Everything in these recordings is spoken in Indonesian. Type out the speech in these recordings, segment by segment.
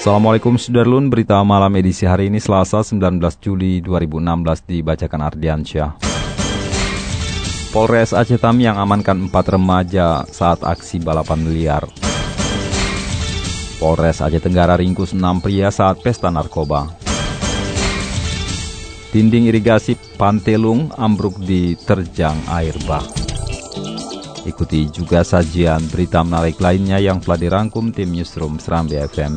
Assalamualaikum Sudarlun, berita malam edisi hari ini Selasa 19 Juli 2016 dibacakan Ardiansyah. Polres Aceh Tamiang amankan empat remaja saat aksi balapan liar. Polres Aceh Tenggara ringkus enam pria saat pesta narkoba. Dinding irigasi Pantelung ambruk di terjang air bah. Ikuti juga sajian berita menarik lainnya yang telah dirangkum tim Newsroom Serambi FM.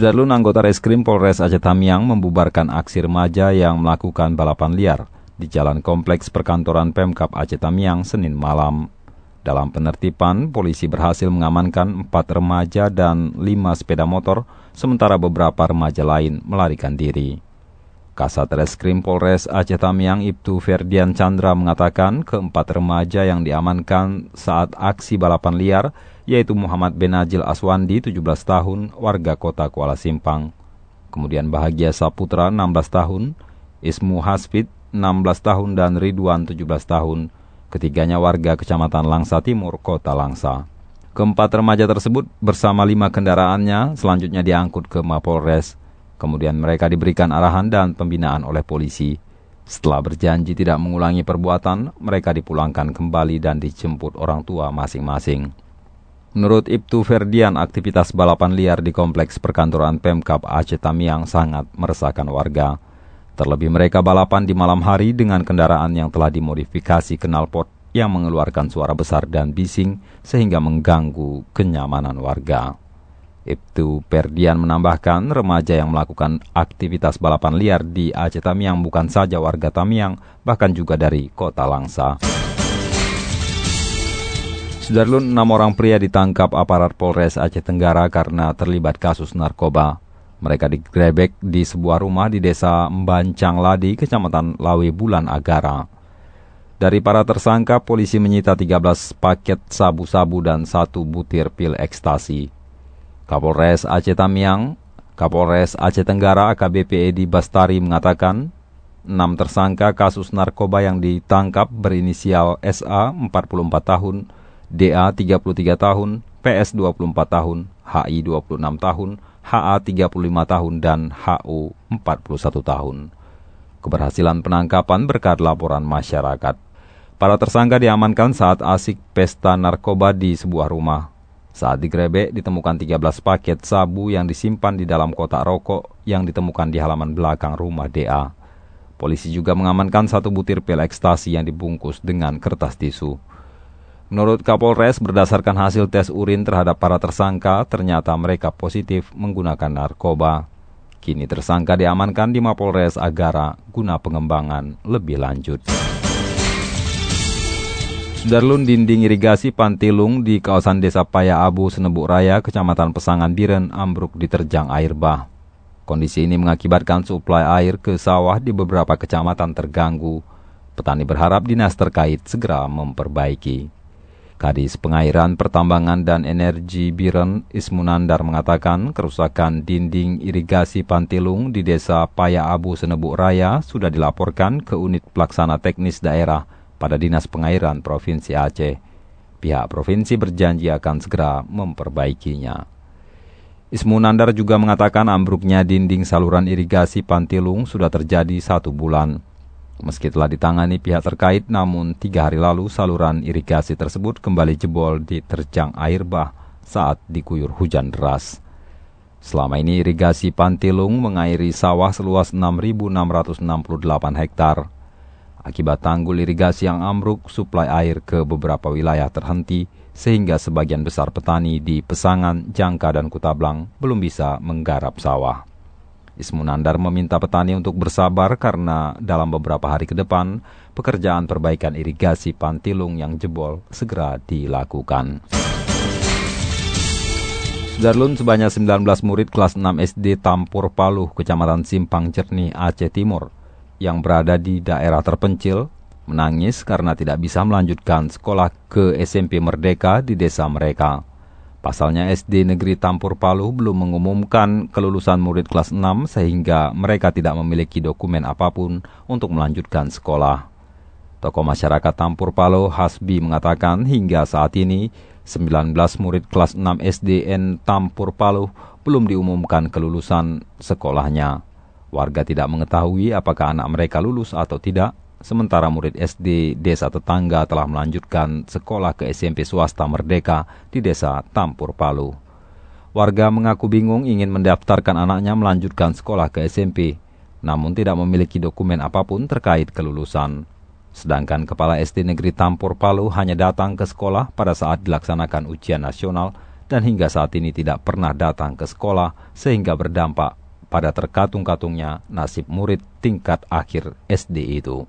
Sudarlun anggota Reskrim Polres Aceh Tamiang membubarkan aksi remaja yang melakukan balapan liar di Jalan Kompleks Perkantoran Pemkap Aceh Tamiang Senin malam. Dalam penertiban, polisi berhasil mengamankan empat remaja dan lima sepeda motor, sementara beberapa remaja lain melarikan diri. Kasat Reskrim Polres Aceh Tamiang Ibtu Ferdian Chandra mengatakan keempat remaja yang diamankan saat aksi balapan liar yaitu Muhammad Benajil Aswandi 17 tahun, warga kota Kuala Simpang. Kemudian Bahagia Saputra 16 tahun, Ismu Hasfid 16 tahun dan Ridwan 17 tahun. Ketiganya warga Kecamatan Langsa Timur, Kota Langsa. Keempat remaja tersebut bersama lima kendaraannya selanjutnya diangkut ke Mapolres. Kemudian mereka diberikan arahan dan pembinaan oleh polisi. Setelah berjanji tidak mengulangi perbuatan, mereka dipulangkan kembali dan dijemput orang tua masing-masing. Menurut Ibtu Ferdian, aktivitas balapan liar di kompleks perkantoran Pemkap Aceh Tamiang sangat meresahkan warga. Terlebih mereka balapan di malam hari dengan kendaraan yang telah dimodifikasi knalpot yang mengeluarkan suara besar dan bising sehingga mengganggu kenyamanan warga. Ibtu Ferdian menambahkan remaja yang melakukan aktivitas balapan liar di Aceh Tamiang bukan saja warga Tamiang, bahkan juga dari kota Langsa. Sudarlun, enam orang pria ditangkap aparat Polres Aceh Tenggara karena terlibat kasus narkoba. Mereka digrebek di sebuah rumah di desa Mbancang Ladi, Kecamatan Lawe Bulan Agara. Dari para tersangka, polisi menyita 13 paket sabu-sabu dan satu butir pil ekstasi. Kapolres Aceh Tamiang, Kapolres Aceh Tenggara AKBP Edi Bastari mengatakan, enam tersangka kasus narkoba yang ditangkap berinisial SA 44 tahun, DA 33 tahun, PS 24 tahun, HI 26 tahun, HA 35 tahun, dan HU 41 tahun. Keberhasilan penangkapan berkat laporan masyarakat. Para tersangka diamankan saat asik pesta narkoba di sebuah rumah. Saat digrebek, ditemukan 13 paket sabu yang disimpan di dalam kotak rokok yang ditemukan di halaman belakang rumah DA. Polisi juga mengamankan satu butir pil ekstasi yang dibungkus dengan kertas tisu. Menurut Kapolres, berdasarkan hasil tes urin terhadap para tersangka, ternyata mereka positif menggunakan narkoba. Kini tersangka diamankan di Mapolres Agara guna pengembangan lebih lanjut. Sudarlun dinding irigasi Pantilung di kawasan desa Paya Abu, Senebuk Raya, Kecamatan Pesangan Biren, ambruk diterjang air bah. Kondisi ini mengakibatkan suplai air ke sawah di beberapa kecamatan terganggu. Petani berharap dinas terkait segera memperbaiki. Kadis Pengairan Pertambangan dan Energi Biren Ismunandar mengatakan kerusakan dinding irigasi Pantilung di desa Paya Abu Senebuk Raya sudah dilaporkan ke unit pelaksana teknis daerah pada Dinas Pengairan Provinsi Aceh. Pihak provinsi berjanji akan segera memperbaikinya. Ismunandar juga mengatakan ambruknya dinding saluran irigasi Pantilung sudah terjadi satu bulan. Meski telah ditangani pihak terkait, namun tiga hari lalu saluran irigasi tersebut kembali jebol di terjang air bah saat diguyur hujan deras. Selama ini irigasi Pantilung mengairi sawah seluas 6.668 hektar. Akibat tanggul irigasi yang ambruk, suplai air ke beberapa wilayah terhenti, sehingga sebagian besar petani di Pesangan, Jangka, dan Kutablang belum bisa menggarap sawah. Ismunandar meminta petani untuk bersabar karena dalam beberapa hari ke depan, pekerjaan perbaikan irigasi Pantilung yang jebol segera dilakukan. Darlun sebanyak 19 murid kelas 6 SD Tampur Paluh, Kecamatan Simpang Cernih, Aceh Timur, yang berada di daerah terpencil, menangis karena tidak bisa melanjutkan sekolah ke SMP Merdeka di desa mereka. Pasalnya SD Negeri Tampur Paluh belum mengumumkan kelulusan murid kelas 6 sehingga mereka tidak memiliki dokumen apa pun untuk melanjutkan sekolah. Tokoh masyarakat Tampur Paluh Hasbi mengatakan hingga saat ini 19 murid kelas 6 SDN Tampur Paluh belum diumumkan kelulusan sekolahnya. Warga tidak mengetahui apakah anak mereka lulus atau tidak, sementara murid SD desa tetangga telah melanjutkan sekolah ke SMP swasta Merdeka di desa Tampur Paluh. Warga mengaku bingung ingin mendaftarkan anaknya melanjutkan sekolah ke SMP, namun tidak memiliki dokumen apa pun terkait kelulusan. Sedangkan Kepala SD Negeri Tampur Palu hanya datang ke sekolah pada saat dilaksanakan ujian nasional dan hingga saat ini tidak pernah datang ke sekolah sehingga berdampak pada terkatung-katungnya nasib murid tingkat akhir SD itu.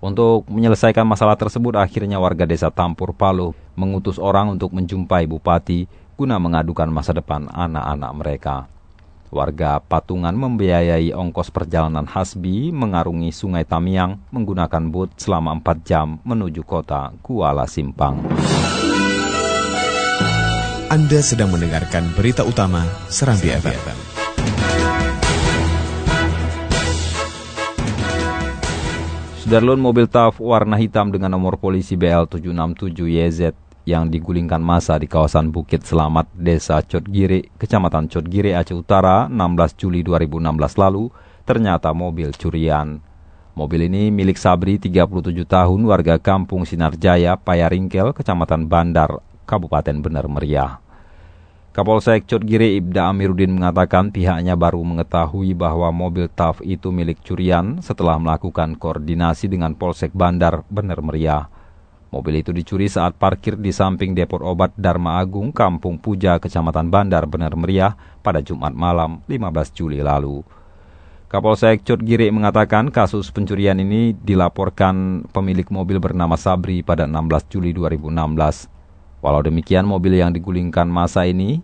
Untuk menyelesaikan masalah tersebut, akhirnya warga desa Tampur Palu mengutus orang untuk menjumpai bupati guna mengadukan masa depan anak-anak mereka. Warga Patungan membiayai ongkos perjalanan Hasbi mengarungi Sungai Tamiang menggunakan bot selama 4 jam menuju kota Kuala Simpang. Anda sedang mendengarkan berita utama Serambi FM. Sudarlun mobil TAF warna hitam dengan nomor polisi BL767YZ yang digulingkan masa di kawasan Bukit Selamat, Desa Cotgiri, Kecamatan Cotgiri, Aceh Utara, 16 Juli 2016 lalu, ternyata mobil curian. Mobil ini milik Sabri, 37 tahun, warga kampung Sinarjaya, Payaringkel, Kecamatan Bandar, Kabupaten Benar Meriah. Kapolsek Cotgiri Ibda Amiruddin mengatakan pihaknya baru mengetahui bahwa mobil TAF itu milik curian setelah melakukan koordinasi dengan Polsek Bandar Benar Meriah. Mobil itu dicuri saat parkir di samping depot obat Dharma Agung, Kampung Puja, Kecamatan Bandar, Benar Meriah pada Jumat malam 15 Juli lalu. Kapolsek Cotgiri mengatakan kasus pencurian ini dilaporkan pemilik mobil bernama Sabri pada 16 Juli 2016. Walau demikian, mobil yang digulingkan masa ini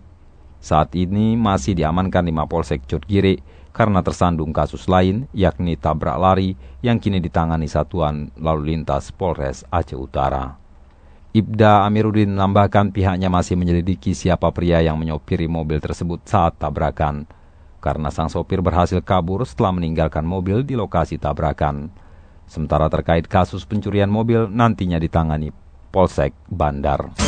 saat ini masih diamankan di Mapolsek Cotgiri karena tersandung kasus lain, yakni tabrak lari yang kini ditangani Satuan Lalu Lintas Polres Aceh Utara. Ibda Amiruddin menambahkan pihaknya masih menyelidiki siapa pria yang menyopiri mobil tersebut saat tabrakan, karena sang sopir berhasil kabur setelah meninggalkan mobil di lokasi tabrakan. Sementara terkait kasus pencurian mobil nantinya ditangani Polsek Bandar.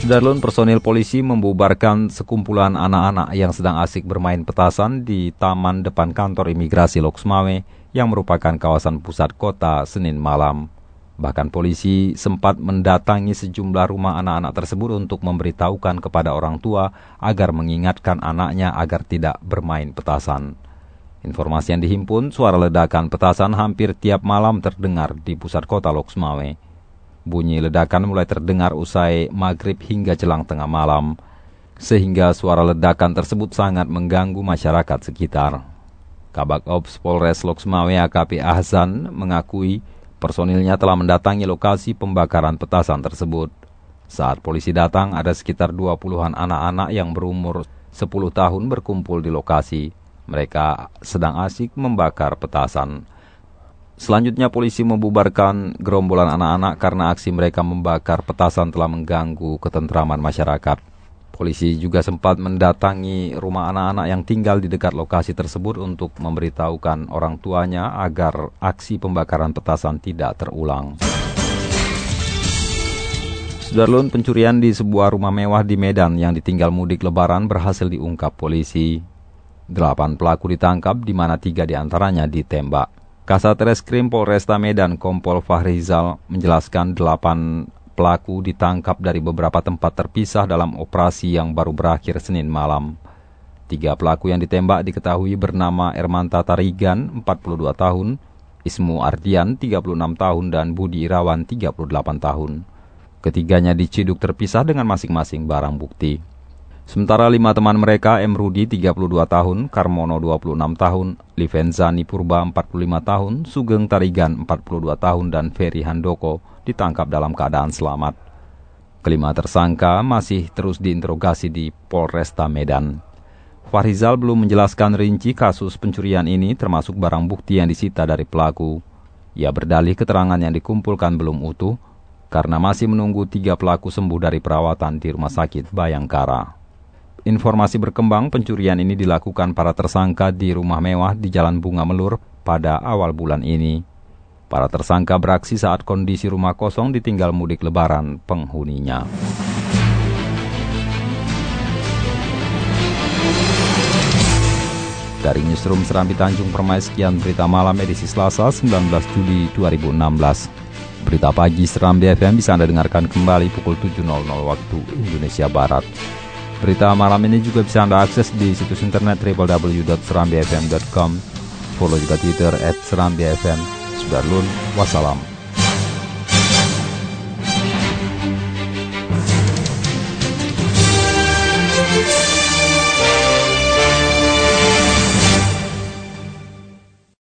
Sudarlun personil polisi membubarkan sekumpulan anak-anak yang sedang asik bermain petasan di taman depan kantor imigrasi Loksmawe yang merupakan kawasan pusat kota Senin malam. Bahkan polisi sempat mendatangi sejumlah rumah anak-anak tersebut untuk memberitahukan kepada orang tua agar mengingatkan anaknya agar tidak bermain petasan. Informasi yang dihimpun, suara ledakan petasan hampir tiap malam terdengar di pusat kota Loksmawe. Bunyi ledakan mulai terdengar usai maghrib hingga jelang tengah malam, sehingga suara ledakan tersebut sangat mengganggu masyarakat sekitar. Kabak Ops Polres Loksmawe AKP Ahsan mengakui personilnya telah mendatangi lokasi pembakaran petasan tersebut. Saat polisi datang, ada sekitar 20-an anak-anak yang berumur 10 tahun berkumpul di lokasi. Mereka sedang asik membakar petasan. Selanjutnya polisi membubarkan gerombolan anak-anak karena aksi mereka membakar petasan telah mengganggu ketentraman masyarakat. Polisi juga sempat mendatangi rumah anak-anak yang tinggal di dekat lokasi tersebut untuk memberitahukan orang tuanya agar aksi pembakaran petasan tidak terulang. Sudarlun pencurian di sebuah rumah mewah di Medan yang ditinggal mudik lebaran berhasil diungkap polisi. Delapan pelaku ditangkap di mana tiga di antaranya ditembak. Kasat Reskrim Polresta Medan Kompol Fahrizal menjelaskan delapan pelaku ditangkap dari beberapa tempat terpisah dalam operasi yang baru berakhir Senin malam. Tiga pelaku yang ditembak diketahui bernama Ermanta Tarigan, 42 tahun, Ismu Ardian, 36 tahun, dan Budi Irawan, 38 tahun. Ketiganya diciduk terpisah dengan masing-masing barang bukti. Sementara lima teman mereka, M. Rudi 32 tahun, Karmono 26 tahun, Livenzani Purba 45 tahun, Sugeng Tarigan 42 tahun, dan Ferry Handoko ditangkap dalam keadaan selamat. Kelima tersangka masih terus diinterogasi di Polresta Medan. Farizal belum menjelaskan rinci kasus pencurian ini termasuk barang bukti yang disita dari pelaku. Ia berdalih keterangan yang dikumpulkan belum utuh karena masih menunggu tiga pelaku sembuh dari perawatan di Rumah Sakit Bayangkara. Informasi berkembang pencurian ini dilakukan para tersangka di rumah mewah di Jalan Bunga Melur pada awal bulan ini. Para tersangka beraksi saat kondisi rumah kosong ditinggal mudik lebaran penghuninya. Dari Newsroom Serambi Tanjung Permai sekian berita malam edisi Selasa 19 Juli 2016. Berita pagi Serambi FM bisa Anda dengarkan kembali pukul 7.00 waktu Indonesia Barat. Berita malam ini juga bisa Anda akses di situs internet www.serambifm.com. Follow juga Twitter at Serambifm. Sudah lun, wassalam.